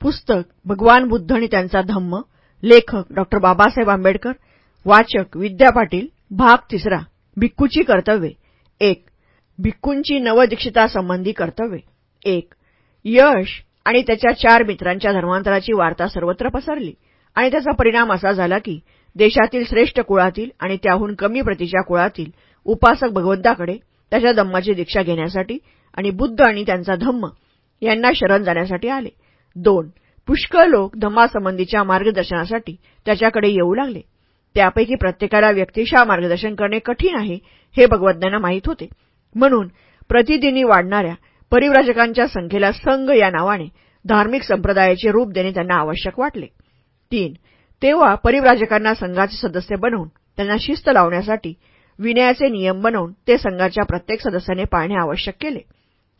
पुस्तक भगवान बुद्ध आणि त्यांचा धम्म लेखक डॉ बाबासाहेब आंबेडकर वाचक विद्या पाटील भाग तिसरा भिक्खूची कर्तव्ये. एक भिक्खूंची नवदीक्षितासंबंधी कर्तव्ये. एक यश आणि त्याच्या चार मित्रांच्या धर्मांतराची वार्ता सर्वत्र पसरली. आणि त्याचा परिणाम असा झाला की देशातील श्रेष्ठ कुळातील आणि त्याहून कमी प्रतीच्या कुळातील उपासक भगवंताकडे त्याच्या धम्माची दीक्षा घेण्यासाठी आणि बुद्ध आणि त्यांचा धम्म यांना शरण जाण्यासाठी आले. दोन पुष्कळ लोक धम्मासंबंधीच्या मार्गदर्शनासाठी त्याच्याकडे येऊ लागले. त्यापैकी प्रत्येकाला व्यक्तिशः मार्गदर्शन करणे कठीण आहे हे भगवद्यांना माहीत होते. म्हणून प्रतिदिनी वाढणाऱ्या परिव्राजकांच्या संख्येला संघ या नावाने धार्मिक संप्रदायाचे रूप देणे त्यांना आवश्यक वाटले. तीन तेव्हा परिव्राजकांना संघाचे सदस्य बनवून त्यांना शिस्त लावण्यासाठी विनयाचे नियम बनवून ते संघाच्या प्रत्येक सदस्याने पाळणे आवश्यक केले.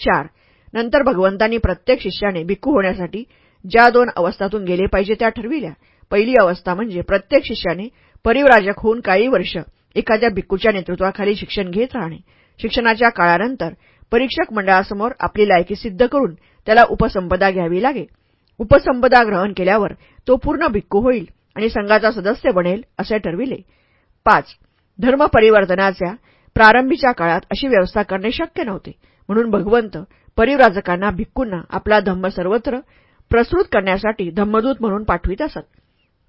चार नंतर भगवंतांनी प्रत्येक शिष्याने भिक्खू होण्यासाठी ज्या दोन अवस्थातून गेले पाहिजे त्या ठरविल्या. पहिली अवस्था म्हणजे प्रत्येक शिष्याने परिवराजक होऊन काही वर्ष एखाद्या भिक्खूच्या नेतृत्वाखाली शिक्षण घेत राहणे. शिक्षणाच्या काळानंतर परीक्षक मंडळासमोर आपली लायकी सिद्ध करून त्याला उपसंपदा घ्यावी लागे. उपसंपदा ग्रहण केल्यावर तो पूर्ण भिक्खू होईल आणि संघाचा सदस्य बनेल असे ठरविले. पाच. धर्मपरिवर्तनाच्या प्रारंभीच्या काळात अशी व्यवस्था करणे शक्य नव्हते. म्हणून भगवंत परिव्राजकांना भिक्खूंना आपला धम्म सर्वत्र प्रसृत करण्यासाठी धम्मदूत म्हणून पाठवित असत.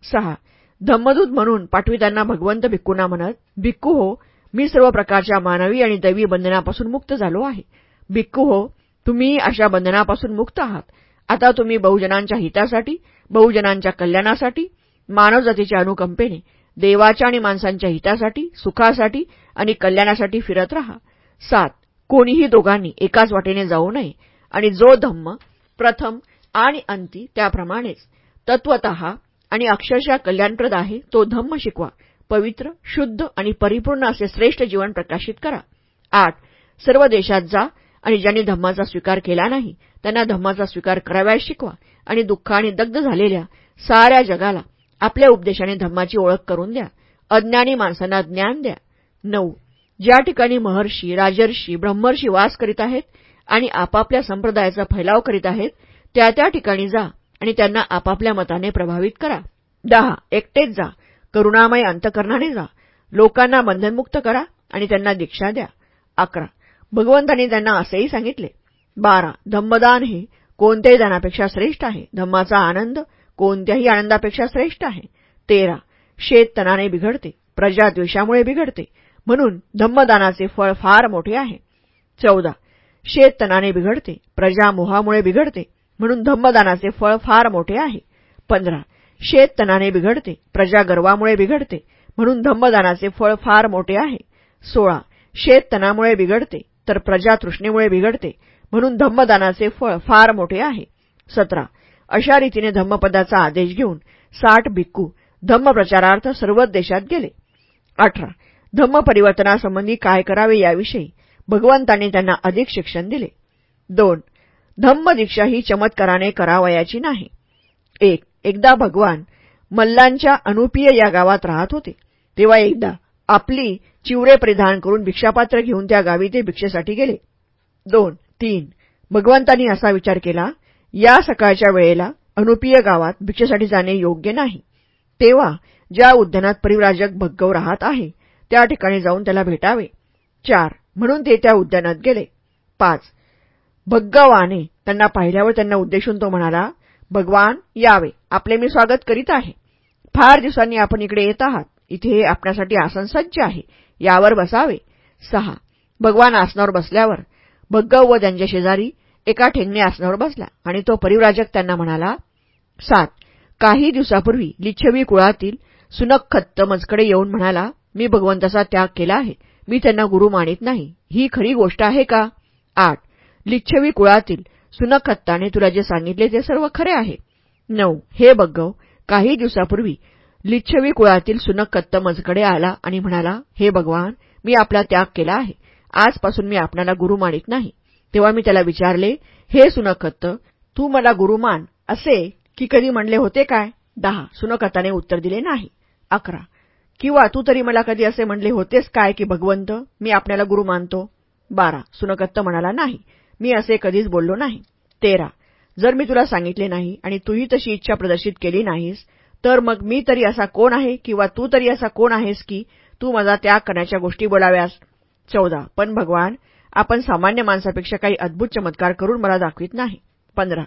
सहा. धम्मदूत म्हणून पाठवितांना भगवंत भिक्खूंना म्हणत भिक्खू हो मी सर्व प्रकारच्या मानवी आणि दैवी बंधनापासून मुक्त झालो आहे. भिक्खू हो तुम्ही अशा बंधनापासून मुक्त आहात. आता तुम्ही बहुजनांच्या हितासाठी बहुजनांच्या कल्याणासाठी मानवजातीच्या अनुकंपेने देवाच्या आणि माणसांच्या हितासाठी सुखासाठी आणि कल्याणासाठी फिरत राहा. सात. कोणीही दोघांनी एकाच वाटेने जाऊ नये. आणि जो धम्म प्रथम आणि अंती त्याप्रमाणेच तत्वत आणि अक्षरशः कल्याणप्रद आहे तो धम्म शिकवा. पवित्र शुद्ध आणि परिपूर्ण असे श्रेष्ठ जीवन प्रकाशित करा. आठ. सर्व देशात जा आणि ज्यांनी धम्माचा स्वीकार केला नाही त्यांना धम्माचा स्वीकार कराव्यास शिकवा. आणि दुःखाने दग्ध झालेल्या साऱ्या जगाला आपल्या उपदेशाने धम्माची ओळख करून द्या. अज्ञानी माणसांना ज्ञान द्या. नऊ. ज्या ठिकाणी महर्षी राजर्षी ब्रह्मर्षी वास करीत आहेत आणि आपापल्या संप्रदायाचा फैलाव करीत आहेत त्या त्या ठिकाणी जा आणि त्यांना आपापल्या मताने प्रभावित करा. दहा एकटेच जा. करुणामय अंतकरणाने जा. लोकांना बंधनमुक्त करा आणि त्यांना दीक्षा द्या. अकरा भगवंतांनी त्यांना असेही सांगितले. बारा धम्मदान हे कोणत्याही दानापेक्षा श्रेष्ठ आहे. धम्माचा आनंद कोणत्याही आनंदापेक्षा श्रेष्ठ आहे. तेरा शेत तणाने बिघडते. प्रजा द्वेषामुळे बिघडते. म्हणून धम्मदानाचे फळ फार मोठे आहे. चौदा. शेत तणाने बिघडते प्रजा मोहामुळे बिघडते म्हणून धम्मदानाचे फळ फार मोठे आहे. पंधरा. शेत तणाने बिघडते प्रजा गर्वामुळे बिघडते म्हणून धम्मदानाचे फळ फार मोठे आहे. सोळा. शेत तणामुळे बिघडते तर प्रजा तृष्णेमुळे बिघडते म्हणून धम्मदानाचे फळ फार मोठे आहे. सतरा. अशा रीतीने धम्मपदाचा आदेश घेऊन साठ भिक्खू धम्मप्रचारार्थ सर्वच देशात गेले. अठरा. धम्म परिवर्तनासंबंधी काय करावे याविषयी भगवंतांनी त्यांना अधिक शिक्षण दिले. दोन धम्म दीक्षा ही चमत्काराने करावयाची नाही. एक एकदा भगवान मल्लांच्या अनुपीय या गावात राहत होते तेव्हा एकदा आपली चिवरे परिधान करून भिक्षापात्र घेऊन त्या गावी ते भिक्षेसाठी गेले. दोन तीन भगवंतांनी असा विचार केला या सकाळच्या वेळेला अनुपीय गावात भिक्षेसाठी जाणे योग्य नाही. तेव्हा ज्या उद्यानात परिव्राजक भग्गव राहत आहे त्या ठिकाणी जाऊन त्याला भेटावे. चार. म्हणून ते त्या उद्यानात गेले. पाच. भग्गवाने त्यांना पाहिल्यावर त्यांना उद्देशून तो म्हणाला भगवान यावे. आपले मी स्वागत करीत आहे. फार दिवसांनी आपण इकडे येत आहात. इथे हे आपल्यासाठी आसन सज्ज आहे. यावर बसावे. सहा. भगवान आसनावर बसल्यावर भग्गव व त्यांच्या शेजारी एका ठेंगणे आसनावर बसला आणि तो परिव्राजक त्यांना म्हणाला सात. काही दिवसापूर्वी लिच्छवी कुळातील सुनखत्त मजकडे येऊन म्हणाला मी भगवंताचा त्याग केला आहे. मी त्यांना गुरु मानित नाही. ही खरी गोष्ट आहे का? आठ. लिच्छवी कुळातील सुनखत्ताने तुला जे सांगितले ते सर्व खरे आहे. नऊ. हे बग्गव काही दिवसापूर्वी लिच्छवी कुळातील सुनखत्त मजकडे आला आणि म्हणाला हे भगवान मी आपला त्याग केला आहे. आजपासून मी आपणाला गुरु मानित नाही. तेव्हा मी त्याला विचारले हे सुनखत्त तू मला गुरु मान असे की कधी म्हणले होते काय? दहा. सुनखत्ताने उत्तर दिले नाही. अकरा. किंवा तू तरी मला कधी असे म्हणले होतेस काय की भगवंत मी आपल्याला गुरु मानतो? बारा सुनकत्त म्हणाला नाही मी असे कधीच बोललो नाही. तेरा जर मी तुला सांगितले नाही आणि तूही तशी इच्छा प्रदर्शित केली नाहीस तर मग मी तरी असा कोण आहे किंवा तू तरी असा कोण आहेस की तू माझा त्याग करण्याच्या गोष्टी बोलाव्यास? चौदा पण भगवान आपण सामान्य माणसापेक्षा काही अद्भुत चमत्कार करून मला दाखवित नाही. पंधरा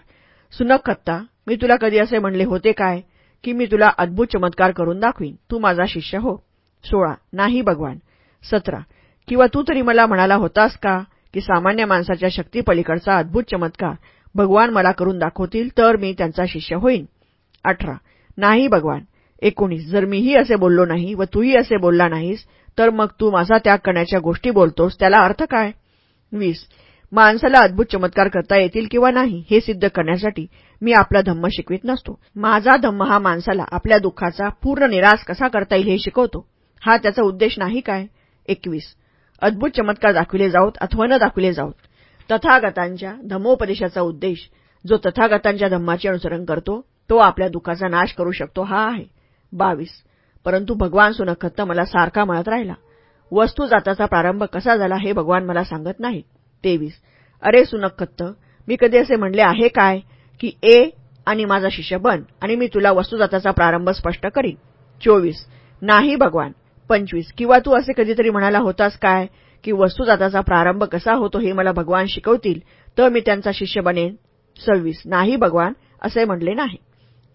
सुनकत्ता मी तुला कधी असे म्हणले होते काय? की मी तुला अद्भुत चमत्कार करून दाखवीन. तू माझा शिष्य हो. सोळा. नाही भगवान. सतरा. किंवा तू तरी मला म्हणाला होतास का की सामान्य माणसाच्या शक्तीपलीकडचा अद्भुत चमत्कार भगवान मला करून दाखवतील तर मी त्यांचा शिष्य होईन. अठरा. नाही भगवान. एकोणीस. जर मीही असे बोललो नाही व तूही असे बोलला नाहीस तर मग तू माझा त्याग करण्याच्या गोष्टी बोलतोस त्याला अर्थ काय? वीस. माणसाला अद्भुत चमत्कार करता येतील किंवा नाही हे सिद्ध करण्यासाठी मी आपला धम्म शिकवित नसतो. माझा धम्म हा माणसाला आपल्या दुःखाचा पूर्ण निराश कसा करता येईल हे शिकवतो. हा त्याचा उद्देश नाही काय? एकवीस. अद्भुत चमत्कार दाखविले जाऊत अथवा न दाखविले जाऊत. तथागतांच्या धम्मोपदेशाचा उद्देश जो तथागतांच्या धम्माचे अनुसरण करतो तो आपल्या दुःखाचा नाश करू शकतो हा आहे. बावीस. परंतु भगवान सुनखत्त मला सारखा म्हणत राहिला. वस्तू जाताचा प्रारंभ कसा झाला हे भगवान मला सांगत नाही तेवीस. अरे सुनखत्त मी कधी असे म्हणले आहे काय की ए आणि माझा शिष्य बन आणि मी तुला वस्तुजाताचा प्रारंभ स्पष्ट करीन. चोवीस. नाही भगवान. पंचवीस. किंवा तू असे कधीतरी म्हणाला होतास काय की वस्तुजाताचा प्रारंभ कसा होतो हे मला भगवान शिकवतील तर मी त्यांचा शिष्य बनेन? सव्वीस. नाही भगवान असे म्हणले नाही.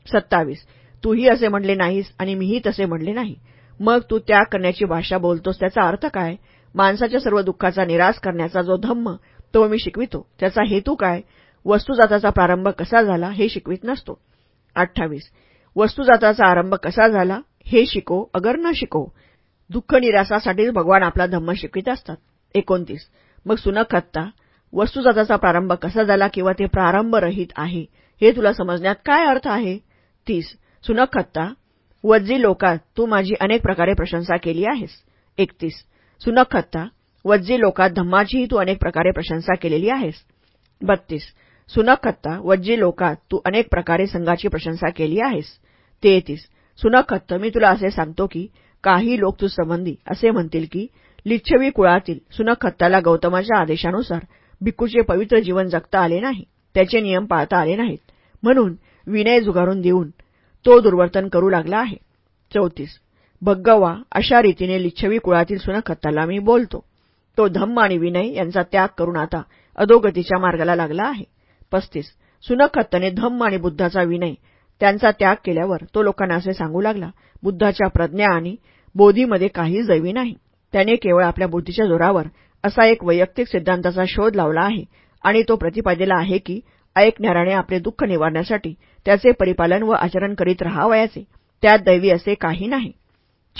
सत्तावीस. तूही असे म्हणले नाहीस आणि मीही तसे म्हणले नाही. मग तू त्याग करण्याची भाषा बोलतोस त्याचा अर्थ काय? माणसाच्या सर्व दुःखाचा निराश करण्याचा जो धम्म तो मी शिकवितो. त्याचा हेतू काय? वस्तुजाताचा प्रारंभ कसा झाला हे शिकवित नसतो. अठ्ठावीस. वस्तुजाताचा आरंभ कसा झाला हे शिको अगर न शिको. दुःख निरासासाठीच भगवान आपला धम्म शिकवित असतात. एकोणतीस. मग सुनक हत्ता वस्तुजाताचा प्रारंभ कसा झाला किंवा ते प्रारंभरहित आहे हे तुला समजण्यात काय अर्थ आहे? तीस. सुनक हत्ता वज्जी लोकात तू माझी अनेक प्रकारे प्रशंसा केली आहेस. एकतीस. सुनखत्ता वज्जी लोकात धम्माचीही तू अनेक प्रकारे प्रशंसा केलेली आहेस. बत्तीस. सुनखत्ता वज्जी लोकात तू अनेक प्रकारे संघाची प्रशंसा केली आहेस. तेहतीस. सुनखत्त मी तुला असे सांगतो की काही लोक तू संबंधी असे म्हणतील की लिच्छवी कुळातील सुनखत्ताला गौतमाच्या आदेशानुसार भिक्कूचे पवित्र जीवन जगता आले नाही त्याचे नियम पाळता आले नाहीत. म्हणून विनय जुगारून देऊन तो दुर्वर्तन करू लागला आहे. चौतीस. भग्गवा अशा रीतीने लिच्छवी कुळातील सुनखत्ताला मी बोलतो. तो धम्म आणि विनय यांचा त्याग करून आता अधोगतीच्या मार्गाला लागला आहे. पस्तीस. सुनखत्ताने धम्म आणि बुद्धाचा विनय त्यांचा त्याग केल्यावर तो लोकांना असे सांगू लागला बुद्धाच्या प्रज्ञा आणि बोधीमध्ये काही दैवी नाही. त्याने केवळ आपल्या बुद्धीच्या जोरावर असा एक वैयक्तिक सिद्धांताचा शोध लावला आहे आणि तो प्रतिपादिला आहे की ऐकणाऱ्याने आपले दुःख निवारण्यासाठी त्याचे परिपालन व आचरण करीत राहावयाचे. त्यात दैवी असे काही नाही.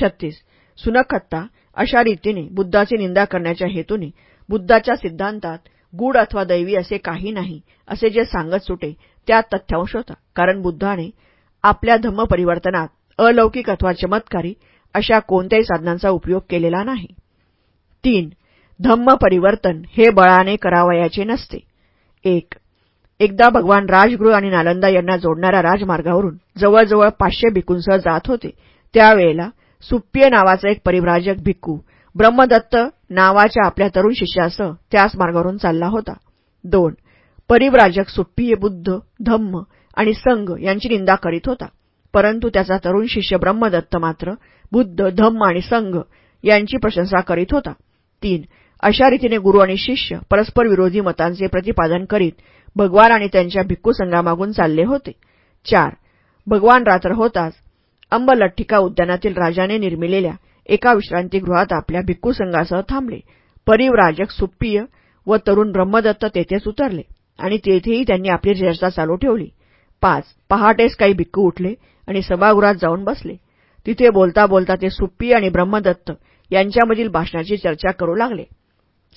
छत्तीस. सुनखत्ता अशा रीतीने बुद्धाची निंदा करण्याच्या हेतूने बुद्धाच्या सिद्धांतात गूढ अथवा दैवी असे काही नाही असे जे सांगत सुटे त्यात तथ्यांश होता. कारण बुद्धाने आपल्या धम्म परिवर्तनात अलौकिक अथवा चमत्कारी अशा कोणत्याही साधनांचा उपयोग केलेला नाही. तीन धम्म परिवर्तन हे बळाने करावयाचे नसते. एक एकदा भगवान राजगृह आणि नालंदा यांना जोडणाऱ्या राजमार्गावरून जवळजवळ पाचशे भिकूंसह जात होते. त्यावेळेला सुप्पिय नावाचा एक परिव्राजक भिक्खू ब्रह्मदत्त नावाच्या आपल्या तरुण शिष्यासह त्याच मार्गावरून चालला होता. दोन परिव्राजक सुप्पिय बुद्ध धम्म आणि संघ यांची निंदा करीत होता. परंतु त्याचा तरुण शिष्य ब्रह्मदत्त मात्र बुद्ध धम्म आणि संघ यांची प्रशंसा करीत होता. तीन अशा रीतीने गुरु आणि शिष्य परस्पर विरोधी मतांचे प्रतिपादन करीत भगवान आणि त्यांच्या भिक्खू संघामागून चालले होते. चार भगवान रात्र होताच अंबलठ्ठिका उद्यानातील राजाने निर्मिलेल्या एका विश्रांतीगृहात आपल्या भिक्खू संघासह थांबले. परिवराजक सुप्पिय व तरुण ब्रह्मदत्त तेथेच उतरले आणि तेथेही त्यांनी आपली चर्चा चालू ठेवली. पाच पहाटेस काही भिक्खू उठले आणि सभागृहात जाऊन बसले. तिथे बोलता बोलता ते सुप्पी आणि ब्रह्मदत्त यांच्यामधील भाषणाची चर्चा करू लागले.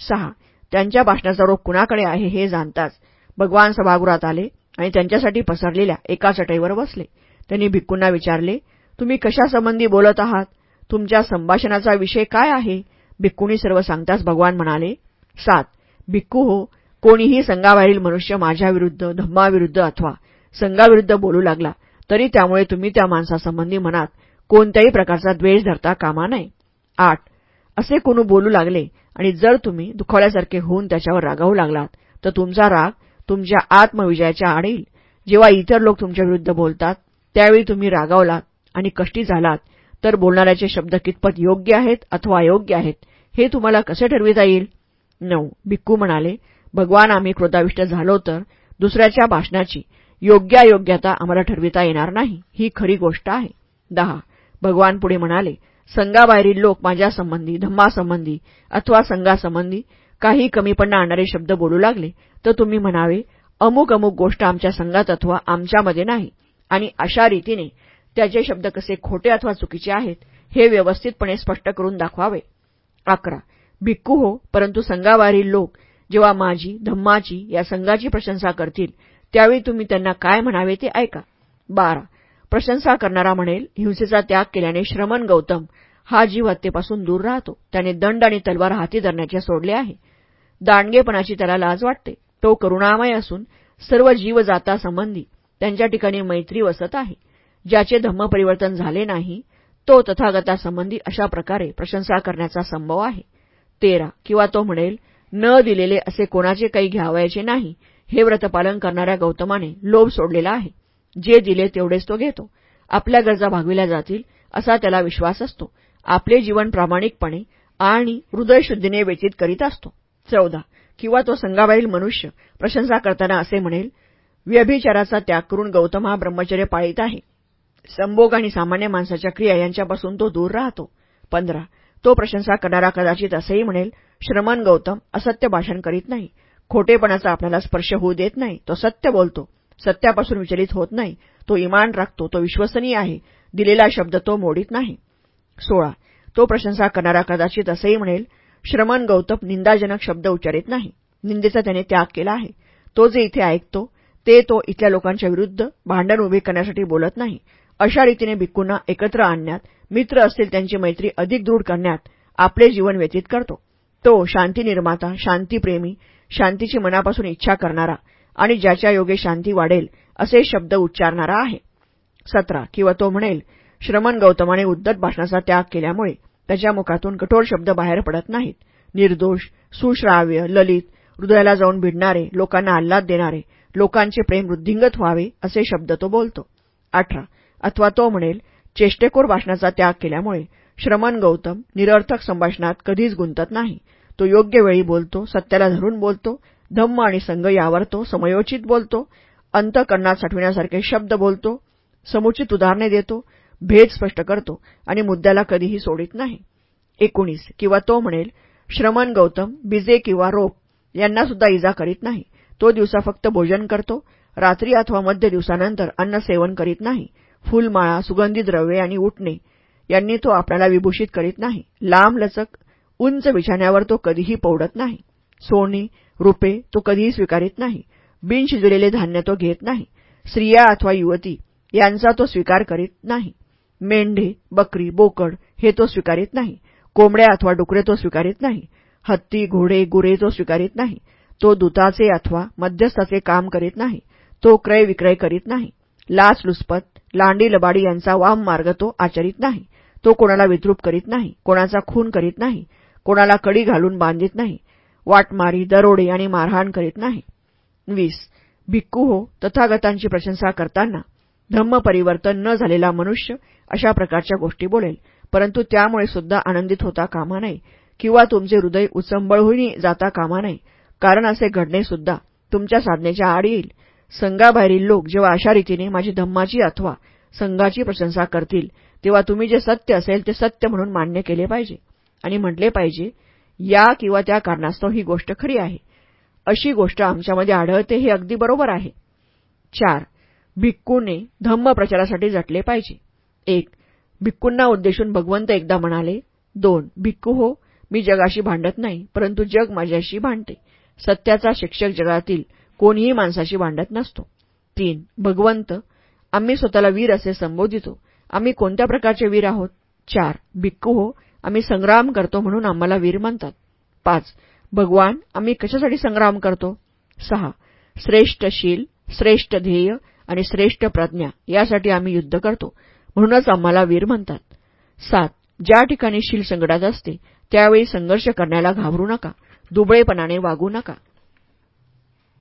सहा त्यांच्या भाषणाचा रोग कुणाकडे आहे हे जाणताच भगवान सभागृहात आले आणि त्यांच्यासाठी पसरलेल्या एका चटईवर बसले. त्यांनी भिक्कूंना विचारले तुम्ही कशासंबंधी बोलत आहात? तुमच्या संभाषणाचा विषय काय आहे? भिक्कूंनी सर्व सांगताच भगवान म्हणाले सात भिक्खू हो कोणीही संघाबाहेरील मनुष्य माझ्याविरुद्ध धम्माविरुद्ध अथवा संघाविरुद्ध बोलू लागला तरी त्यामुळे तुम्ही त्या माणसासंबंधी मनात कोणत्याही प्रकारचा द्वेष धरता कामा नये. आठ असे कोणी बोलू लागले आणि जर तुम्ही दुखावल्यासारखे होऊन त्याच्यावर रागावू लागलात तर तुमचा राग तुमच्या आत्मविजयाच्या आड येईल जेव्हा इतर लोक तुमच्या विरुद्ध बोलतात त्यावेळी तुम्ही रागावलात आणि कष्टी झालात तर बोलणाऱ्याचे शब्द कितपत योग्य आहेत अथवा अयोग्य आहेत हे तुम्हाला कसे ठरविता येईल? नऊ. भिक्कू म्हणाले भगवान आम्ही क्रोधाविष्ट झालो तर दुसऱ्याच्या भाषणाची योग्यायोग्यता आम्हाला ठरविता येणार नाही ही खरी गोष्ट आहे. दहा. भगवान पुढे म्हणाले संघाबाहेरील लोक माझ्यासंबंधी धम्मासंबंधी अथवा संघासंबंधी काही कमीपणा आणणारे शब्द बोलू लागले तर तुम्ही म्हणावे अमुक अमुक गोष्ट आमच्या संघात अथवा आमच्यामध्ये नाही आणि अशा रीतीने त्याचे शब्द कसे खोटे अथवा चुकीचे आहेत हे व्यवस्थितपणे स्पष्ट करून दाखवावे. अकरा. भिक्कू हो परंतु संघाबाहेरील लोक जेव्हा माझी धम्माची या संघाची प्रशंसा करतील त्यावेळी तुम्ही त्यांना काय म्हणावे ते ऐका. बारा. प्रशंसा करणारा म्हणेल हिंसेचा त्याग केल्याने श्रमण गौतम हा जीव हत्येपासून दूर राहतो. त्याने दंड आणि तलवार हाती धरण्याचे सोडले आहे. दांडगेपणाची त्याला लाज वाटते. तो करुणामय असून सर्व जीवजातासंबंधी त्यांच्या ठिकाणी मैत्री वसत आहे. ज्याचे धम्म परिवर्तन झाले नाही तो तथागतासंबंधी अशा प्रकारे प्रशंसा करण्याचा संभव आहे. तेरा किंवा तो म्हणेल न दिलेले असे कोणाचे काही घ्यावायचे नाही हे व्रतपालन करणाऱ्या गौतमाने लोभ सोडलेला आहे. जे दिले तेवढेच तो घेतो. आपल्या गरजा भागविल्या जातील असा त्याला विश्वास असतो. आपले जीवन प्रामाणिकपणे आणि हृदयशुद्धीने व्यतीत करीत असतो. चौदा किंवा तो संघाबाहेरील मनुष्य प्रशंसा करताना असे म्हणेल व्यभिचाराचा त्याग करून गौतम हा ब्रह्मचर्य पाळीत आहे. संभोग आणि सामान्य माणसाच्या क्रिया यांच्यापासून तो दूर राहतो. पंधरा तो प्रशंसा करणारा कदाचित असंही म्हणेल श्रमण गौतम असत्य भाषण करीत नाही. खोटेपणाचा आपल्याला स्पर्श होऊ देत नाही. तो सत्य बोलतो. सत्यापासून विचलित होत नाही. तो इमान राखतो. तो विश्वसनीय आहे. दिलेला शब्द तो मोडीत नाही. सोळा तो प्रशंसा करणारा कदाचित असंही म्हणेल श्रमण गौतम निंदाजनक शब्द उच्चारित नाही. निंदेचा त्याने त्याग केला आहे. तो जे इथे ऐकतो ते तो इथल्या लोकांच्या विरुद्ध भांडण उभे करण्यासाठी बोलत नाही. अशा रीतीने भिक्कूंना एकत्र आणण्यात मित्र असतील त्यांची मैत्री अधिक दृढ करण्यात आपले जीवन व्यतीत करतो. तो शांती निर्माता शांतीप्रेमी शांतीची मनापासून इच्छा करणारा आणि ज्याच्या योगे शांती वाढेल असे शब्द उच्चारणारा आहे. सतरा किंवा तो म्हणेल श्रमण गौतमाने उद्दत भाषणाचा त्याग केल्यामुळे त्याच्या मुखातून कठोर शब्द बाहेर पडत नाहीत. निर्दोष सुश्राव्य ललित हृदयाला जाऊन भिडणारे लोकांना आल्हाद देणारे लोकांचे प्रेम वृद्धिंगत व्हावे असे शब्द तो बोलतो. अठरा अथवा तो म्हणेल चेष्टेकोर भाषणाचा त्याग केल्यामुळे श्रमण गौतम निरर्थक संभाषणात कधीच गुंतत नाही. तो योग्य वेळी बोलतो सत्याला धरून बोलतो धम्म आणि संघ यावर तो समयोचित बोलतो अंतकरणात साठविण्यासारखे शब्द बोलतो समुचित उदाहरणे देतो भेद स्पष्ट करतो आणि मुद्द्याला कधीही सोडित नाही. एकोणीस किंवा तो म्हणेल श्रमण गौतम बिजे किंवा रोप यांना सुद्धा इजा करीत नाही. तो दिवसा फक्त भोजन करतो रात्री अथवा मध्य दिवसानंतर अन्न सेवन करीत नाही. फुलमाळा सुगंधी द्रव्ये आणि उठणे यांनी तो आपल्याला विभूषित करीत नाही. लांबलचक उंच बिछाण्यावर तो कधीही पौडत नाही. सोने रुपे तो कधीही स्वीकारित नाही. बिन शिजलेले धान्य तो घेत नाही. स्त्रिया अथवा युवती यांचा तो स्वीकार करीत नाही. मेंढे बकरी बोकड हे तो स्वीकारीत नाही. कोंबड्या अथवा डुकरे तो स्वीकारीत नाही. हत्ती घोडे गुरे तो स्वीकारीत नाही. तो दूताचे अथवा मध्यस्थाचे काम करीत नाही. तो क्रय विक्रय करीत नाही. लाचलुचपत लांडी लबाडी यांचा वाम मार्ग तो आचरित नाही. तो कोणाला विद्रूप करीत नाही कोणाचा खून करीत नाही कोणाला कडी घालून बांधित नाही वाटमारी दरोडे आणि मारहाण करीत नाही. वीस. भिक्कू हो तथागतांची प्रशंसा करताना धम्म परिवर्तन न झालेला मनुष्य अशा प्रकारच्या गोष्टी बोलेल परंतु त्यामुळे सुद्धा आनंदित होता कामा नये किंवा तुमचे हृदय उचंबळ जाता कामा नये कारण असे घडणे सुद्धा तुमच्या साधनेच्या आड येईल. संघाबाहेरील लोक जेव्हा अशा रीतीने माझी धम्माची अथवा संघाची प्रशंसा करतील तेव्हा तुम्ही जे सत्य असेल ते सत्य म्हणून मान्य केले पाहिजे आणि म्हटले पाहिजे या किंवा त्या कारणास्तव ही गोष्ट खरी आहे. अशी गोष्ट आमच्यामध्ये आढळते हे अगदी बरोबर आहे. चार भिक्कूने धम्म प्रचारासाठी झटले पाहिजे. एक भिक्कूंना उद्देशून भगवंत एकदा म्हणाले दोन भिक्कू हो मी जगाशी भांडत नाही परंतु जग माझ्याशी भांडते. सत्याचा शिक्षक जगातील कोणीही माणसाशी भांडत नसतो. तीन भगवंत आम्ही स्वतःला वीर असे संबोधितो. आम्ही कोणत्या प्रकारचे वीर आहोत? चार भिक्कू हो आम्ही संग्राम करतो म्हणून आम्हाला वीर म्हणतात. पाच भगवान आम्ही कशासाठी संग्राम करतो? सहा श्रेष्ठशील श्रेष्ठ ध्येय आणि श्रेष्ठ प्रज्ञा यासाठी आम्ही युद्ध करतो. म्हणूनच आम्हाला वीर म्हणतात. सात ज्या ठिकाणी शील संकटात असते त्यावेळी संघर्ष करण्याला घाबरू नका. दुबळेपणाने वागू नका.